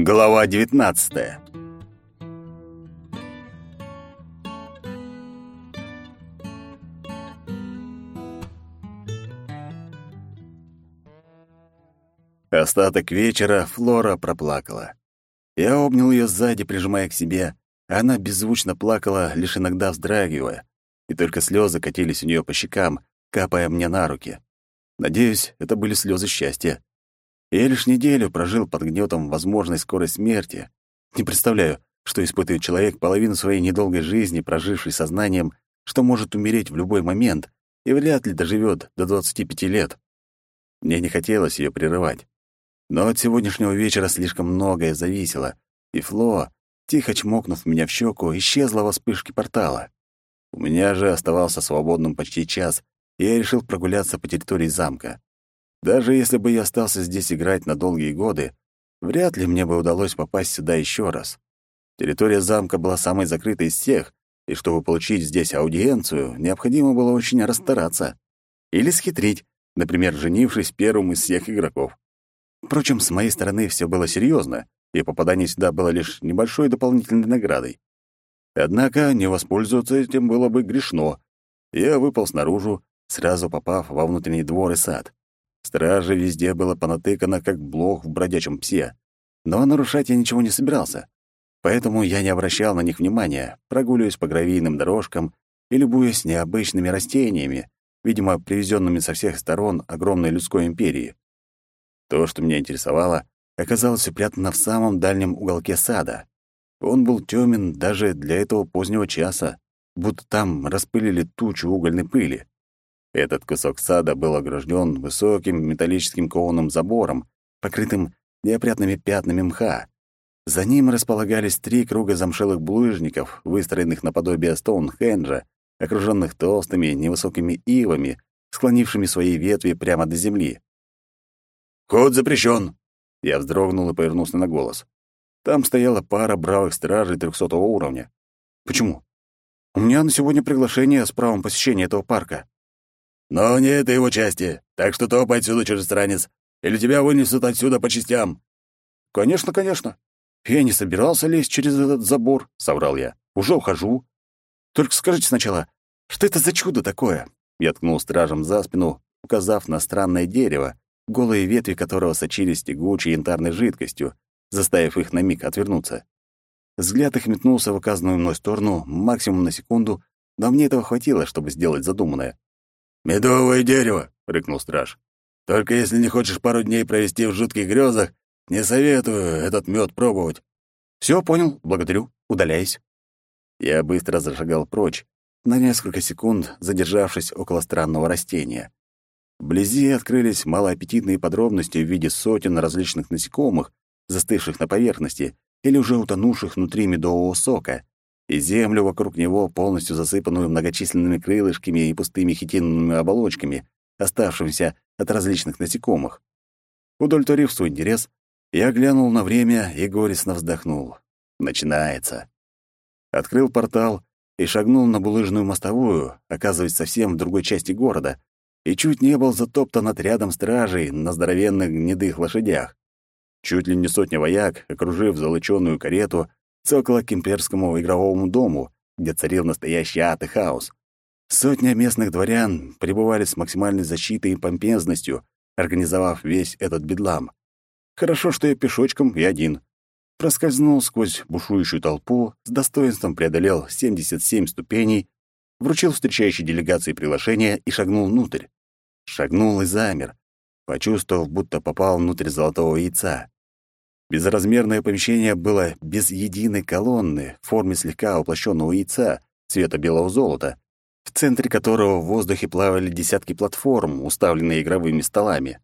Глава 19. Остаток вечера Флора проплакала. Я обнял ее сзади, прижимая к себе, а она беззвучно плакала, лишь иногда вздрагивая, и только слезы катились у нее по щекам, капая мне на руки. Надеюсь, это были слезы счастья. Я лишь неделю прожил под гнетом возможной скорой смерти. Не представляю, что испытывает человек, половину своей недолгой жизни, проживший сознанием, что может умереть в любой момент и вряд ли доживет до 25 лет. Мне не хотелось ее прерывать. Но от сегодняшнего вечера слишком многое зависело, и Фло, тихо чмокнув меня в щеку, исчезла во вспышке портала. У меня же оставался свободным почти час, и я решил прогуляться по территории замка. Даже если бы я остался здесь играть на долгие годы, вряд ли мне бы удалось попасть сюда еще раз. Территория замка была самой закрытой из всех, и чтобы получить здесь аудиенцию, необходимо было очень расстараться. Или схитрить, например, женившись первым из всех игроков. Впрочем, с моей стороны все было серьезно, и попадание сюда было лишь небольшой дополнительной наградой. Однако не воспользоваться этим было бы грешно. Я выпал снаружи, сразу попав во внутренний двор и сад. Стражи везде было понатыкано, как блох в бродячем псе. Но нарушать я ничего не собирался. Поэтому я не обращал на них внимания, прогуливаясь по гравийным дорожкам и любуясь необычными растениями, видимо, привезенными со всех сторон огромной людской империи. То, что меня интересовало, оказалось упрятано в самом дальнем уголке сада. Он был тёмен даже для этого позднего часа, будто там распылили тучу угольной пыли. Этот кусок сада был огражден высоким металлическим кованым забором, покрытым неопрятными пятнами мха. За ним располагались три круга замшелых булыжников, выстроенных наподобие Стоунхенджа, окруженных толстыми невысокими ивами, склонившими свои ветви прямо до земли. «Ход запрещен!» Я вздрогнул и повернулся на голос. Там стояла пара бравых стражей трехсотого уровня. «Почему?» «У меня на сегодня приглашение с правом посещения этого парка». «Но не это его части, так что топай отсюда, чужестранец, или тебя вынесут отсюда по частям». «Конечно, конечно. Я не собирался лезть через этот забор», — соврал я. «Уже ухожу. Только скажите сначала, что это за чудо такое?» Я ткнул стражем за спину, указав на странное дерево, голые ветви которого сочились тягучей янтарной жидкостью, заставив их на миг отвернуться. Взгляд их метнулся в указанную мной сторону максимум на секунду, но мне этого хватило, чтобы сделать задуманное. «Медовое дерево!» — рыкнул страж. «Только если не хочешь пару дней провести в жутких грезах, не советую этот мед пробовать». «Все, понял, благодарю, удаляйся». Я быстро зашагал прочь, на несколько секунд задержавшись около странного растения. Вблизи открылись малоаппетитные подробности в виде сотен различных насекомых, застывших на поверхности или уже утонувших внутри медового сока, и землю вокруг него, полностью засыпанную многочисленными крылышками и пустыми хитиновыми оболочками, оставшимися от различных насекомых. Удовлетворив свой интерес, я глянул на время и горестно вздохнул. Начинается. Открыл портал и шагнул на булыжную мостовую, оказываясь совсем в другой части города, и чуть не был затоптан отрядом стражей на здоровенных гнедых лошадях. Чуть ли не сотня вояк, окружив золочёную карету, цокала к имперскому игровому дому, где царил настоящий ад и хаос. Сотня местных дворян пребывали с максимальной защитой и помпезностью, организовав весь этот бедлам. Хорошо, что я пешочком и один. Проскользнул сквозь бушующую толпу, с достоинством преодолел 77 ступеней, вручил встречающей делегации приглашение и шагнул внутрь. Шагнул и замер, почувствовав, будто попал внутрь золотого яйца. Безразмерное помещение было без единой колонны в форме слегка уплощенного яйца цвета белого золота, в центре которого в воздухе плавали десятки платформ, уставленные игровыми столами.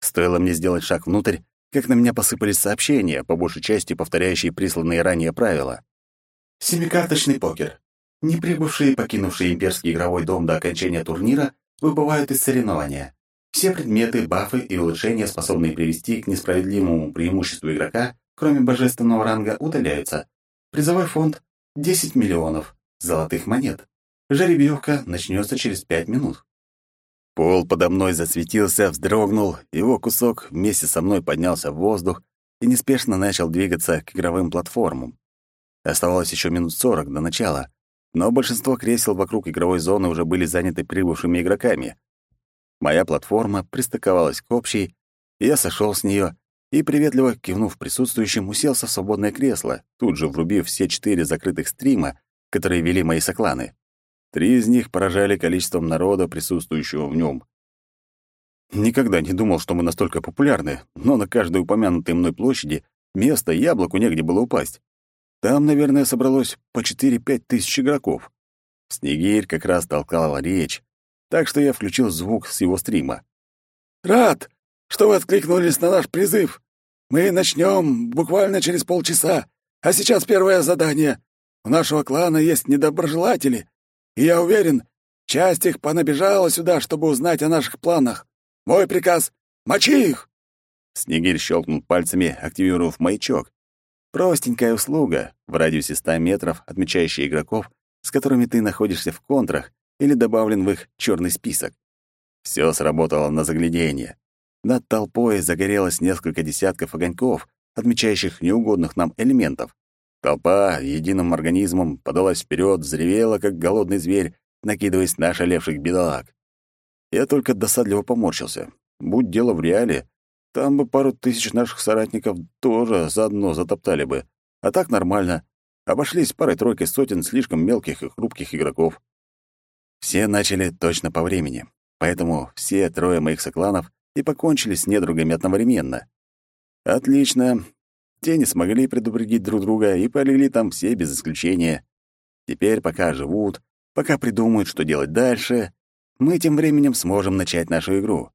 Стоило мне сделать шаг внутрь, как на меня посыпались сообщения, по большей части повторяющие присланные ранее правила. Семикарточный покер. Не прибывшие и покинувшие имперский игровой дом до окончания турнира выбывают из соревнования. Все предметы, бафы и улучшения, способные привести к несправедливому преимуществу игрока, кроме божественного ранга, удаляются. Призовой фонд — 10 миллионов золотых монет. Жеребьевка начнется через 5 минут. Пол подо мной засветился, вздрогнул, его кусок вместе со мной поднялся в воздух и неспешно начал двигаться к игровым платформам. Оставалось еще минут сорок до начала, но большинство кресел вокруг игровой зоны уже были заняты прибывшими игроками. Моя платформа пристыковалась к общей, я сошел с нее и, приветливо кивнув присутствующим, уселся в свободное кресло, тут же врубив все четыре закрытых стрима, которые вели мои сокланы. Три из них поражали количеством народа, присутствующего в нем. Никогда не думал, что мы настолько популярны, но на каждой упомянутой мной площади место яблоку негде было упасть. Там, наверное, собралось по 4-5 тысяч игроков. Снегирь как раз толкал речь, так что я включил звук с его стрима. «Рад, что вы откликнулись на наш призыв. Мы начнем буквально через полчаса, а сейчас первое задание. У нашего клана есть недоброжелатели, и я уверен, часть их понабежала сюда, чтобы узнать о наших планах. Мой приказ — мочи их!» Снегирь щелкнул пальцами, активировав маячок. Простенькая услуга, в радиусе 100 метров, отмечающая игроков, с которыми ты находишься в контрах или добавлен в их черный список. Все сработало на заглядение. Над толпой загорелось несколько десятков огоньков, отмечающих неугодных нам элементов. Толпа единым организмом подалась вперед, взревела, как голодный зверь, накидываясь на ошалевших бедолаг. Я только досадливо поморщился. Будь дело в реале, там бы пару тысяч наших соратников тоже заодно затоптали бы. А так нормально. Обошлись парой-тройкой сотен слишком мелких и хрупких игроков. Все начали точно по времени, поэтому все трое моих сокланов и покончили с недругами одновременно. Отлично. Те не смогли предупредить друг друга и полегли там все без исключения. Теперь, пока живут, пока придумают, что делать дальше, мы тем временем сможем начать нашу игру.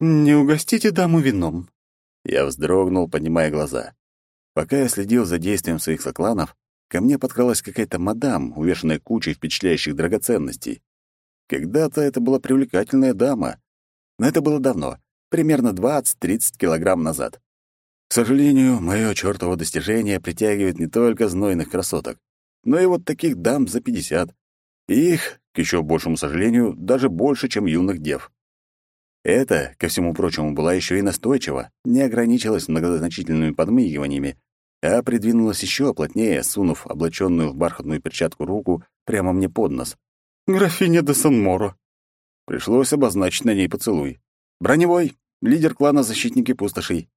«Не угостите даму вином?» Я вздрогнул, поднимая глаза. Пока я следил за действием своих сокланов, ко мне подкралась какая-то мадам, увешанная кучей впечатляющих драгоценностей. Когда-то это была привлекательная дама, но это было давно, примерно 20-30 килограмм назад. К сожалению, мое чёртово достижение притягивает не только знойных красоток, но и вот таких дам за 50. И их, к ещё большему сожалению, даже больше, чем юных дев. Это, ко всему прочему, была еще и настойчива, не ограничилась многозначительными подмигиваниями, а придвинулась еще плотнее, сунув облаченную в бархатную перчатку руку прямо мне под нос. «Графиня де Сан-Моро». Пришлось обозначить на ней поцелуй. «Броневой, лидер клана «Защитники пустошей».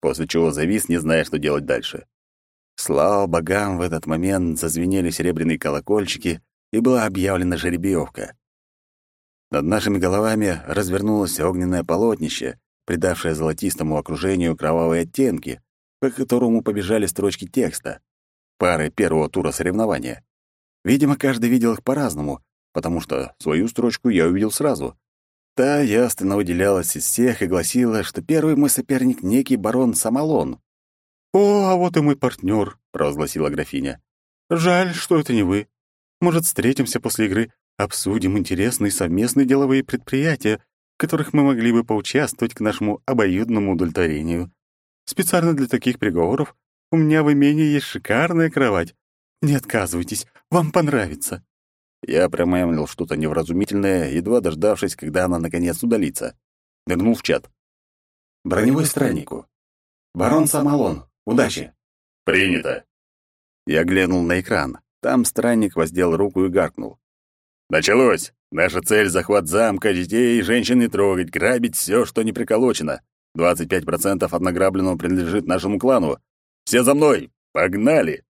После чего завис, не зная, что делать дальше. Слава богам, в этот момент зазвенели серебряные колокольчики, и была объявлена жеребьевка. Над нашими головами развернулось огненное полотнище, придавшее золотистому окружению кровавые оттенки, по которому побежали строчки текста, пары первого тура соревнования. Видимо, каждый видел их по-разному, потому что свою строчку я увидел сразу. Та ясно выделялась из всех и гласила, что первый мой соперник — некий барон Самалон. «О, а вот и мой партнер», — провозгласила графиня. «Жаль, что это не вы. Может, встретимся после игры обсудим интересные совместные деловые предприятия, в которых мы могли бы поучаствовать к нашему обоюдному удовлетворению. Специально для таких приговоров у меня в имении есть шикарная кровать. Не отказывайтесь, вам понравится». Я промямлил что-то невразумительное, едва дождавшись, когда она наконец удалится. Нырнул в чат. Броневой страннику. Барон Самалон. Удачи. Принято. Я глянул на экран. Там странник воздел руку и гаркнул. Началось. Наша цель — захват замка, детей и женщин не трогать, грабить все, что не приколочено. 25% от награбленного принадлежит нашему клану. Все за мной! Погнали!»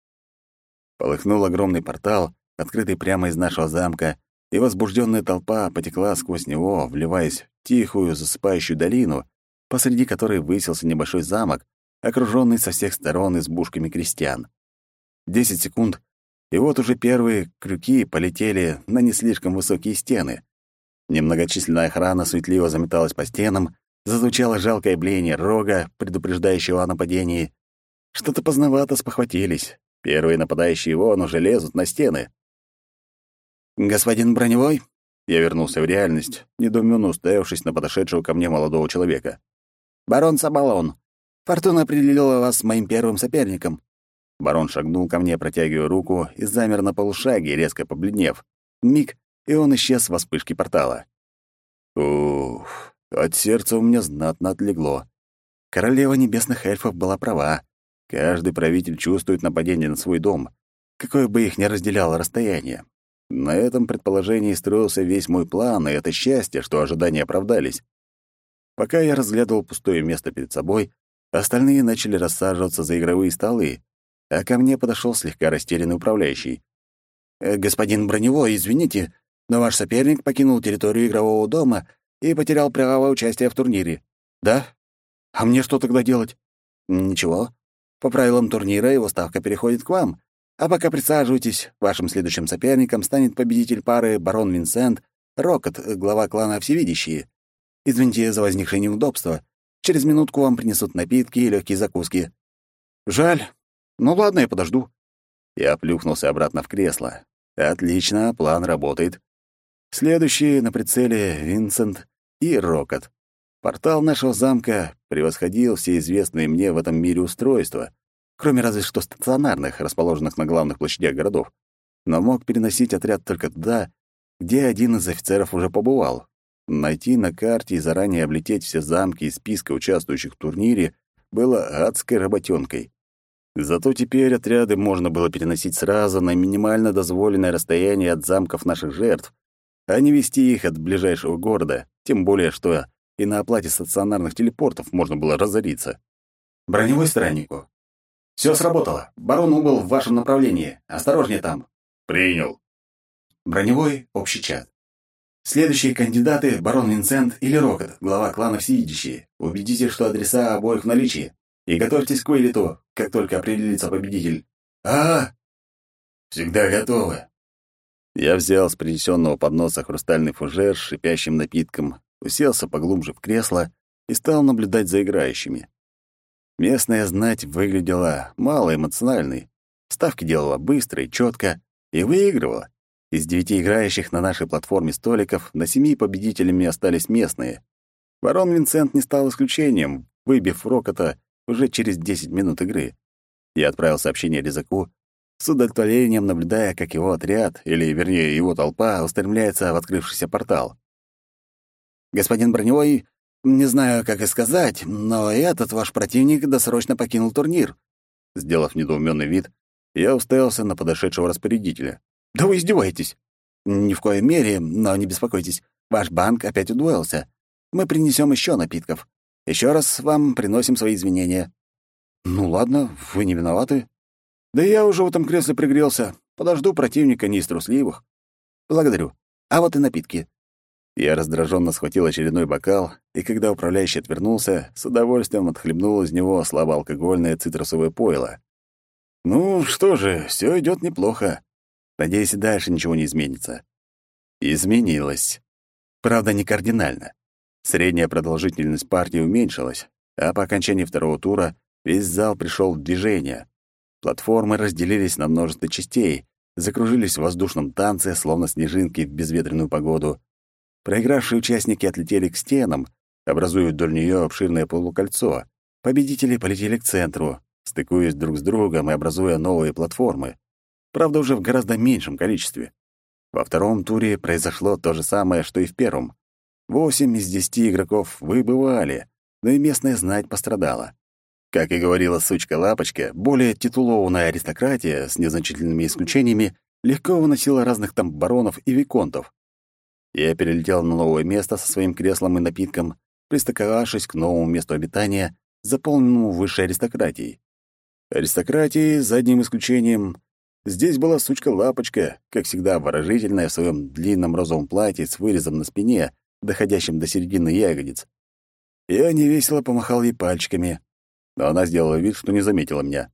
Полыхнул огромный портал, открытый прямо из нашего замка, и возбужденная толпа потекла сквозь него, вливаясь в тихую, засыпающую долину, посреди которой высился небольшой замок, окруженный со всех сторон избушками крестьян. Десять секунд, и вот уже первые крюки полетели на не слишком высокие стены. Немногочисленная охрана суетливо заметалась по стенам, зазвучало жалкое блеяние рога, предупреждающего о нападении. Что-то поздновато спохватились. Первые нападающие вон уже лезут на стены. «Господин Броневой?» Я вернулся в реальность, недоуменно уставившись на подошедшего ко мне молодого человека. «Барон Сабалон, фортуна определила вас моим первым соперником. Барон шагнул ко мне, протягивая руку, и замер на полушаге, резко побледнев. Миг, и он исчез во вспышке портала. Уф, от сердца у меня знатно отлегло. Королева небесных эльфов была права. Каждый правитель чувствует нападение на свой дом, какое бы их ни разделяло расстояние. На этом предположении строился весь мой план, и это счастье, что ожидания оправдались. Пока я разглядывал пустое место перед собой, остальные начали рассаживаться за игровые столы, а ко мне подошел слегка растерянный управляющий. «Э, «Господин Броневой, извините, но ваш соперник покинул территорию игрового дома и потерял право участия в турнире». «Да? А мне что тогда делать?» «Ничего. По правилам турнира его ставка переходит к вам. А пока присаживайтесь, вашим следующим соперником станет победитель пары барон Винсент, Рокот, глава клана Всевидящие. Извините за возникшее неудобство. Через минутку вам принесут напитки и легкие закуски. Жаль. Ну ладно, я подожду. Я плюхнулся обратно в кресло. Отлично, план работает. Следующие на прицеле Винсент и Рокот. Портал нашего замка превосходил все известные мне в этом мире устройства, кроме разве что стационарных, расположенных на главных площадях городов, но мог переносить отряд только туда, где один из офицеров уже побывал, Найти на карте и заранее облететь все замки из списка участвующих в турнире было адской работенкой. Зато теперь отряды можно было переносить сразу на минимально дозволенное расстояние от замков наших жертв, а не вести их от ближайшего города, тем более что и на оплате стационарных телепортов можно было разориться. Броневой страннику. Все сработало. Барон убыл в вашем направлении. Осторожнее там. Принял. Броневой общий чат. Следующие кандидаты — барон Винсент или Рокот, глава клана Всеидящие. Убедитесь, что адреса обоих в наличии. И готовьтесь к вылету, как только определится победитель. а, -а, Всегда готовы. Я взял с принесенного подноса хрустальный фужер с шипящим напитком, уселся поглубже в кресло и стал наблюдать за играющими. Местная знать выглядела малоэмоциональной. Ставки делала быстро и четко и выигрывала. Из девяти играющих на нашей платформе столиков на семи победителями остались местные. Барон Винсент не стал исключением, выбив Рокота уже через 10 минут игры. Я отправил сообщение Резаку, с удовлетворением наблюдая, как его отряд, или, вернее, его толпа, устремляется в открывшийся портал. «Господин Броневой, не знаю, как и сказать, но этот ваш противник досрочно покинул турнир». Сделав недоуменный вид, я уставился на подошедшего распорядителя. «Да вы издеваетесь!» «Ни в коей мере, но не беспокойтесь. Ваш банк опять удвоился. Мы принесем еще напитков. Еще раз вам приносим свои извинения». «Ну ладно, вы не виноваты. Да я уже в этом кресле пригрелся. Подожду противника не из трусливых». «Благодарю. А вот и напитки». Я раздраженно схватил очередной бокал, и когда управляющий отвернулся, с удовольствием отхлебнул из него слабоалкогольное цитрусовое пойло. «Ну что же, все идет неплохо. Надеюсь, и дальше ничего не изменится. Изменилось. Правда, не кардинально. Средняя продолжительность партии уменьшилась, а по окончании второго тура весь зал пришел в движение. Платформы разделились на множество частей, закружились в воздушном танце, словно снежинки в безветренную погоду. Проигравшие участники отлетели к стенам, образуя вдоль нее обширное полукольцо. Победители полетели к центру, стыкуясь друг с другом и образуя новые платформы правда, уже в гораздо меньшем количестве. Во втором туре произошло то же самое, что и в первом. Восемь из десяти игроков выбывали, но и местная знать пострадала. Как и говорила сучка-лапочка, более титулованная аристократия, с незначительными исключениями, легко выносила разных там баронов и виконтов. Я перелетел на новое место со своим креслом и напитком, пристыковавшись к новому месту обитания, заполненному высшей аристократией. Аристократии, за одним исключением, Здесь была сучка-лапочка, как всегда выражительная в своем длинном розовом платье с вырезом на спине, доходящим до середины ягодиц. Я невесело помахал ей пальчиками, но она сделала вид, что не заметила меня.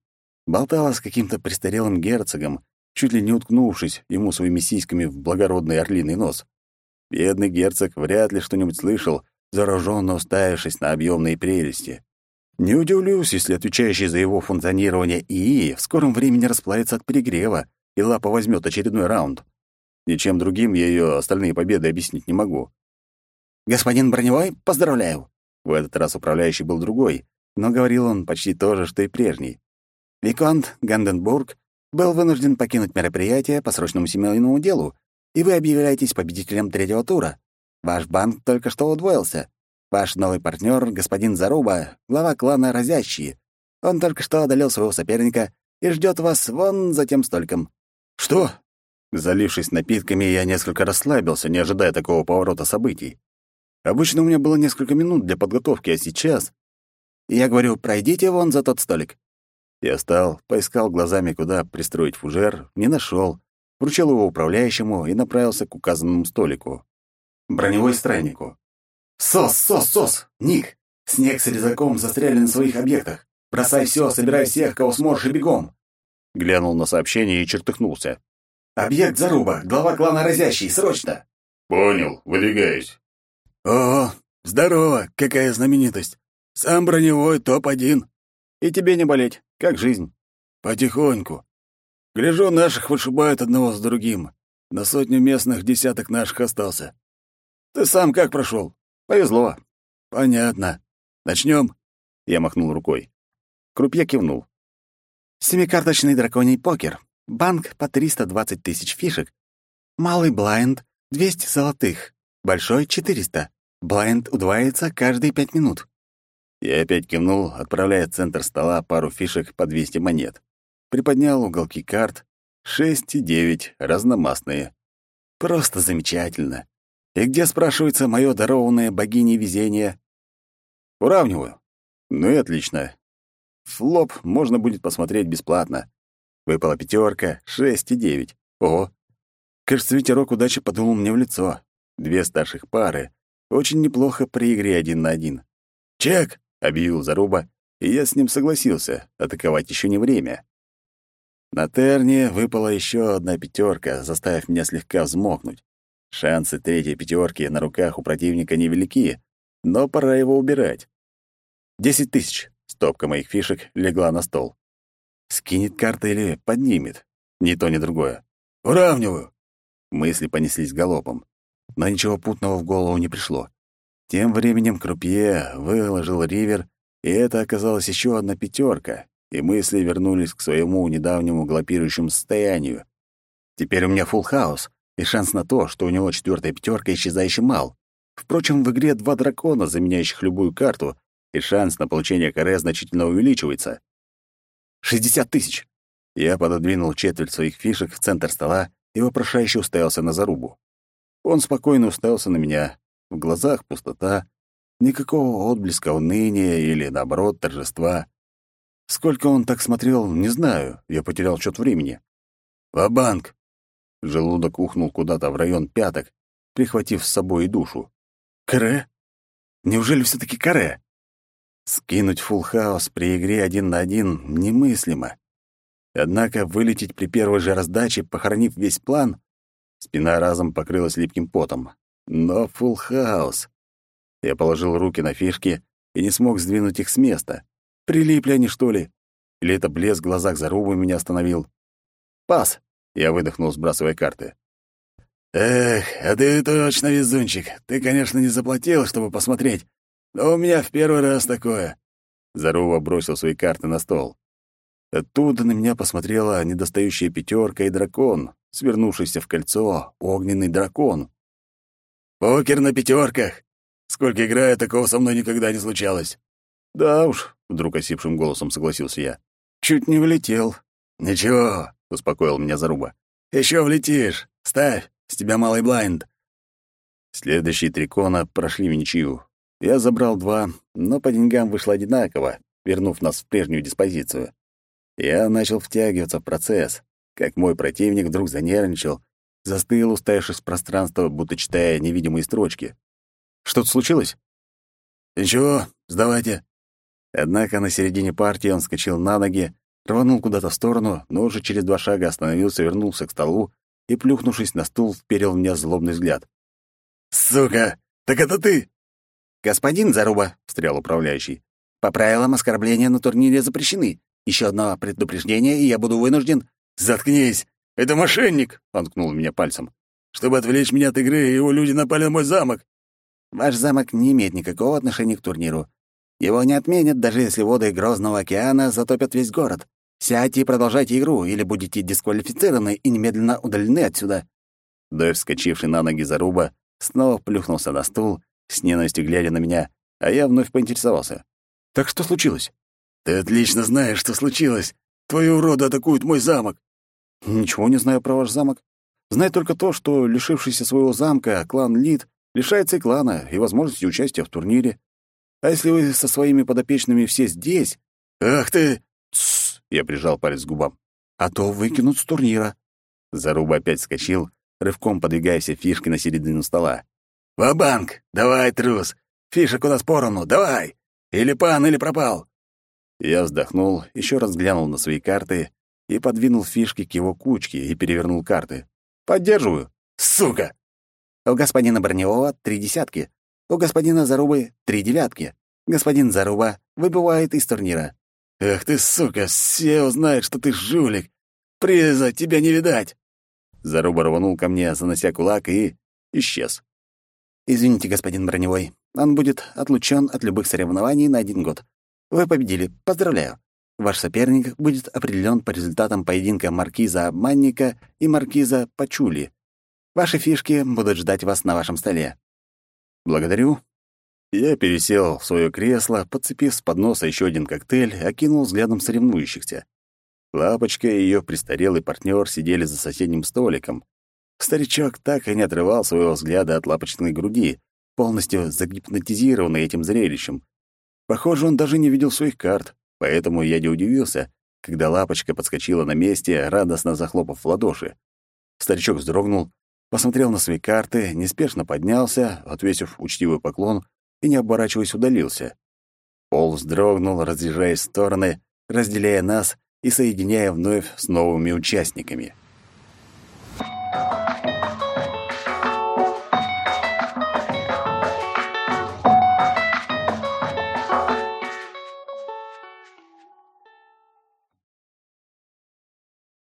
Болтала с каким-то престарелым герцогом, чуть ли не уткнувшись ему своими сиськами в благородный орлиный нос. Бедный герцог вряд ли что-нибудь слышал, зараженно уставившись на объемные прелести. Не удивлюсь, если отвечающий за его функционирование ИИ в скором времени расплавится от перегрева, и лапа возьмет очередной раунд. Ничем другим я ее остальные победы объяснить не могу. «Господин Броневой, поздравляю!» В этот раз управляющий был другой, но говорил он почти то же, что и прежний. «Виконт Ганденбург был вынужден покинуть мероприятие по срочному семейному делу, и вы объявляетесь победителем третьего тура. Ваш банк только что удвоился. Ваш новый партнер, господин Заруба, глава клана Разящие. Он только что одолел своего соперника и ждет вас вон за тем столиком». «Что?» Залившись напитками, я несколько расслабился, не ожидая такого поворота событий. Обычно у меня было несколько минут для подготовки, а сейчас... Я говорю, пройдите вон за тот столик. Я встал, поискал глазами, куда пристроить фужер, не нашел, вручил его управляющему и направился к указанному столику. Броневой страннику. «Сос, сос, сос! Ник! Снег с резаком застряли на своих объектах. Бросай все, собирай всех, кого сможешь, и бегом!» Глянул на сообщение и чертыхнулся. «Объект Заруба, глава клана Разящий, срочно!» «Понял, выдвигаюсь». «О, здорово, какая знаменитость! Сам броневой топ-1!» «И тебе не болеть, как жизнь?» «Потихоньку. Гляжу, наших вышибают одного с другим. На сотню местных десяток наших остался. Ты сам как прошел? Повезло. Понятно. Начнем. Я махнул рукой. Крупье кивнул. Семикарточный драконий покер. Банк по 320 тысяч фишек. Малый блайнд — 200 золотых. Большой — 400. Блайнд удваивается каждые пять минут. Я опять кивнул, отправляя в центр стола пару фишек по 200 монет. Приподнял уголки карт. Шесть и девять, разномастные. Просто замечательно. И где, спрашивается, мое дарованное богиней везение? Уравниваю. Ну и отлично. Флоп можно будет посмотреть бесплатно. Выпала пятерка, шесть и девять. Ого. Кажется, ветерок удачи подумал мне в лицо. Две старших пары. Очень неплохо при игре один на один. «Чек!» — объявил Заруба, и я с ним согласился. Атаковать еще не время. На терне выпала еще одна пятерка, заставив меня слегка взмокнуть. Шансы третьей пятерки на руках у противника невелики, но пора его убирать. Десять тысяч. Стопка моих фишек легла на стол. Скинет карта или поднимет. Ни то, ни другое. Уравниваю. Мысли понеслись галопом. Но ничего путного в голову не пришло. Тем временем Крупье выложил ривер, и это оказалась еще одна пятерка, и мысли вернулись к своему недавнему галопирующему состоянию. Теперь у меня фулл хаус, и шанс на то, что у него четвертая пятерка исчезающий мал. Впрочем, в игре два дракона, заменяющих любую карту, и шанс на получение каре значительно увеличивается. Шестьдесят тысяч. Я пододвинул четверть своих фишек в центр стола и вопрошающе уставился на зарубу. Он спокойно уставился на меня. В глазах пустота, никакого отблеска уныния или, наоборот, торжества. Сколько он так смотрел, не знаю, я потерял счет времени. «Ва-банк!» Желудок ухнул куда-то в район пяток, прихватив с собой и душу. «Каре? Неужели все таки каре?» Скинуть фулл хаус при игре один на один немыслимо. Однако вылететь при первой же раздаче, похоронив весь план, спина разом покрылась липким потом. Но фулл хаус. Я положил руки на фишки и не смог сдвинуть их с места. Прилипли они, что ли? Или это блеск в глазах зарубы меня остановил? «Пас!» Я выдохнул, сбрасывая карты. «Эх, а ты точно везунчик. Ты, конечно, не заплатил, чтобы посмотреть, но у меня в первый раз такое». Зарува бросил свои карты на стол. Оттуда на меня посмотрела недостающая пятерка и дракон, свернувшийся в кольцо огненный дракон. «Покер на пятерках. Сколько играю, такого со мной никогда не случалось». «Да уж», — вдруг осипшим голосом согласился я. «Чуть не влетел». «Ничего, — успокоил меня Заруба. «Еще влетишь. Ставь, с тебя малый блайнд». Следующие три кона прошли в ничью. Я забрал два, но по деньгам вышло одинаково, вернув нас в прежнюю диспозицию. Я начал втягиваться в процесс, как мой противник вдруг занервничал, застыл, уставившись в пространство, будто читая невидимые строчки. Что-то случилось? «Ничего, сдавайте». Однако на середине партии он скочил на ноги, рванул куда-то в сторону, но уже через два шага остановился, вернулся к столу и, плюхнувшись на стул, вперил в меня злобный взгляд. «Сука! Так это ты!» «Господин Заруба», — встрял управляющий, — «по правилам оскорбления на турнире запрещены. Еще одно предупреждение, и я буду вынужден...» «Заткнись! Это мошенник!» — он ткнул меня пальцем. «Чтобы отвлечь меня от игры, его люди напали на мой замок». «Ваш замок не имеет никакого отношения к турниру. Его не отменят, даже если воды Грозного океана затопят весь город. Сядьте и продолжайте игру, или будете дисквалифицированы и немедленно удалены отсюда». Дэв, вскочивший на ноги Заруба, снова плюхнулся на стул, с ненавистью глядя на меня, а я вновь поинтересовался. «Так что случилось?» «Ты отлично знаешь, что случилось. Твои уроды атакуют мой замок». «Ничего не знаю про ваш замок. Знаю только то, что, лишившийся своего замка, клан Лид лишается и клана, и возможности участия в турнире. А если вы со своими подопечными все здесь...» «Ах ты!» «Тссс!» — я прижал палец к губам. «А то выкинут с турнира». Заруба опять скочил, рывком подвигая все фишки на середину стола. «Ва-банк! Давай, трус! Фишек у нас поровну, давай! Или пан, или пропал!» Я вздохнул, еще раз глянул на свои карты и подвинул фишки к его кучке и перевернул карты. «Поддерживаю!» «Сука!» «У господина Броневого три десятки, у господина Зарубы три девятки. Господин Заруба выбывает из турнира». «Эх ты, сука, все узнают, что ты жулик! Приза тебя не видать!» Заруба рванул ко мне, занося кулак, и исчез. «Извините, господин Броневой, он будет отлучен от любых соревнований на один год. Вы победили. Поздравляю. Ваш соперник будет определен по результатам поединка маркиза-обманника и маркиза Пачули. Ваши фишки будут ждать вас на вашем столе. Благодарю. Я пересел в свое кресло, подцепив с подноса еще один коктейль, окинул взглядом соревнующихся. Лапочка и ее престарелый партнер сидели за соседним столиком. Старичок так и не отрывал своего взгляда от лапочной груди, полностью загипнотизированный этим зрелищем. Похоже, он даже не видел своих карт, поэтому я не удивился, когда лапочка подскочила на месте, радостно захлопав в ладоши. Старичок вздрогнул, посмотрел на свои карты, неспешно поднялся, отвесив учтивый поклон и, не оборачиваясь, удалился. Пол вздрогнул, разъезжаясь в стороны, разделяя нас и соединяя вновь с новыми участниками.